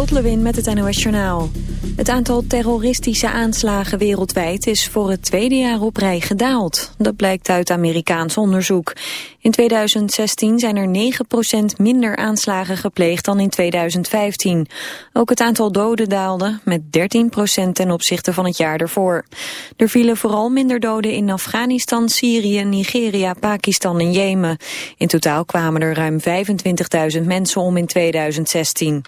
Lot met het NOS Journaal. Het aantal terroristische aanslagen wereldwijd is voor het tweede jaar op rij gedaald. Dat blijkt uit Amerikaans onderzoek. In 2016 zijn er 9% minder aanslagen gepleegd dan in 2015. Ook het aantal doden daalde met 13% ten opzichte van het jaar ervoor. Er vielen vooral minder doden in Afghanistan, Syrië, Nigeria, Pakistan en Jemen. In totaal kwamen er ruim 25.000 mensen om in 2016.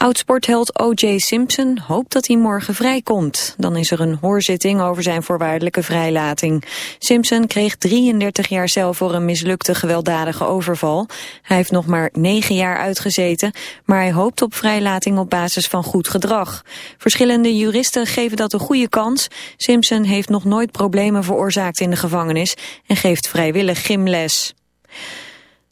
Oudsportheld O.J. Simpson hoopt dat hij morgen vrijkomt. Dan is er een hoorzitting over zijn voorwaardelijke vrijlating. Simpson kreeg 33 jaar cel voor een mislukte gewelddadige overval. Hij heeft nog maar 9 jaar uitgezeten, maar hij hoopt op vrijlating op basis van goed gedrag. Verschillende juristen geven dat een goede kans. Simpson heeft nog nooit problemen veroorzaakt in de gevangenis en geeft vrijwillig gymles.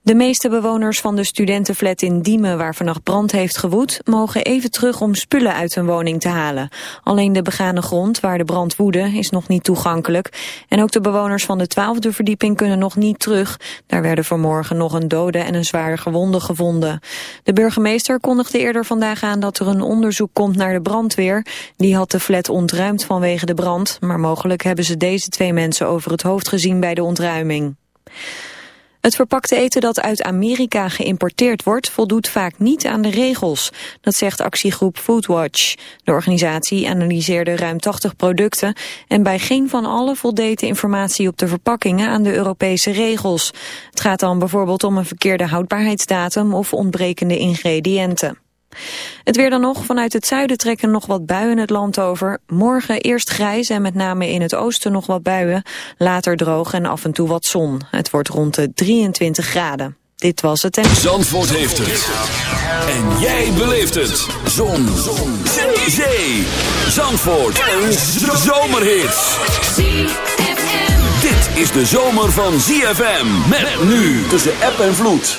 De meeste bewoners van de studentenflat in Diemen waar vannacht brand heeft gewoed, mogen even terug om spullen uit hun woning te halen. Alleen de begane grond waar de brand woedde is nog niet toegankelijk. En ook de bewoners van de twaalfde verdieping kunnen nog niet terug. Daar werden vanmorgen nog een dode en een zware gewonde gevonden. De burgemeester kondigde eerder vandaag aan dat er een onderzoek komt naar de brandweer. Die had de flat ontruimd vanwege de brand, maar mogelijk hebben ze deze twee mensen over het hoofd gezien bij de ontruiming. Het verpakte eten dat uit Amerika geïmporteerd wordt voldoet vaak niet aan de regels. Dat zegt actiegroep Foodwatch. De organisatie analyseerde ruim 80 producten en bij geen van alle voldeed de informatie op de verpakkingen aan de Europese regels. Het gaat dan bijvoorbeeld om een verkeerde houdbaarheidsdatum of ontbrekende ingrediënten. Het weer dan nog. Vanuit het zuiden trekken nog wat buien het land over. Morgen eerst grijs en met name in het oosten nog wat buien. Later droog en af en toe wat zon. Het wordt rond de 23 graden. Dit was het en... Zandvoort heeft het. En jij beleeft het. Zon. zon. Zee. Zandvoort. Een zomerhit. Dit is de zomer van ZFM. Met nu tussen app en vloed.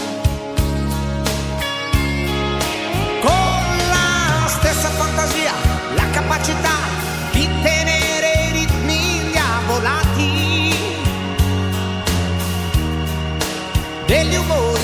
capacità di tenere i ritmi indiavolati degli umori.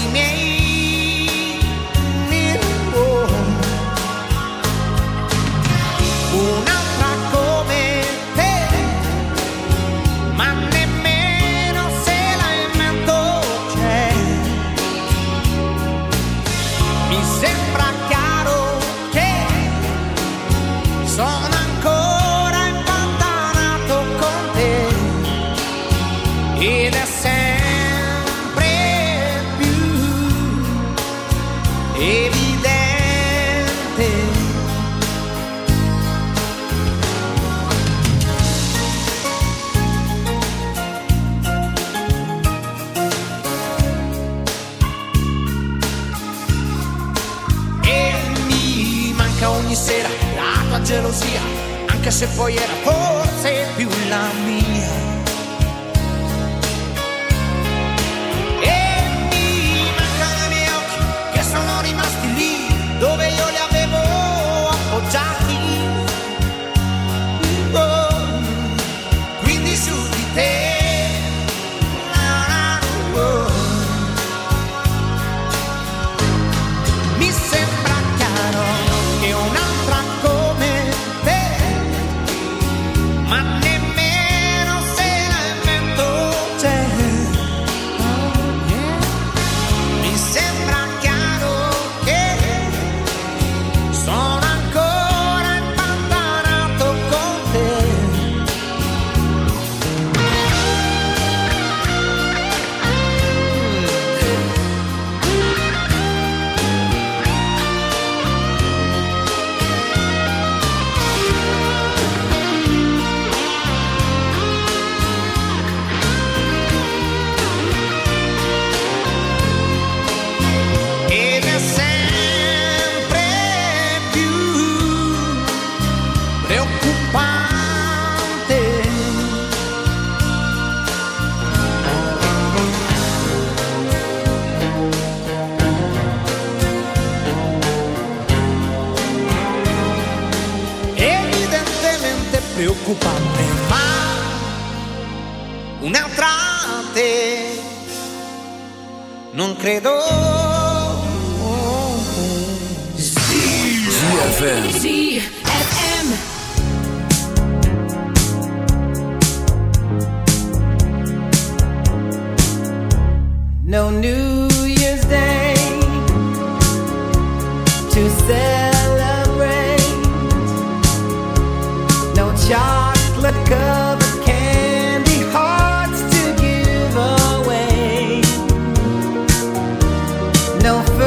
che se poi era forse più la mia myself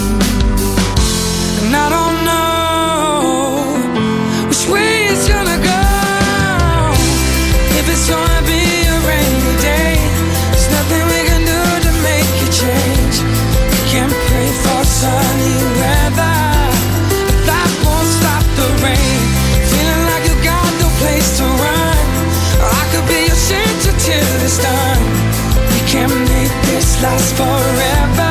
Last forever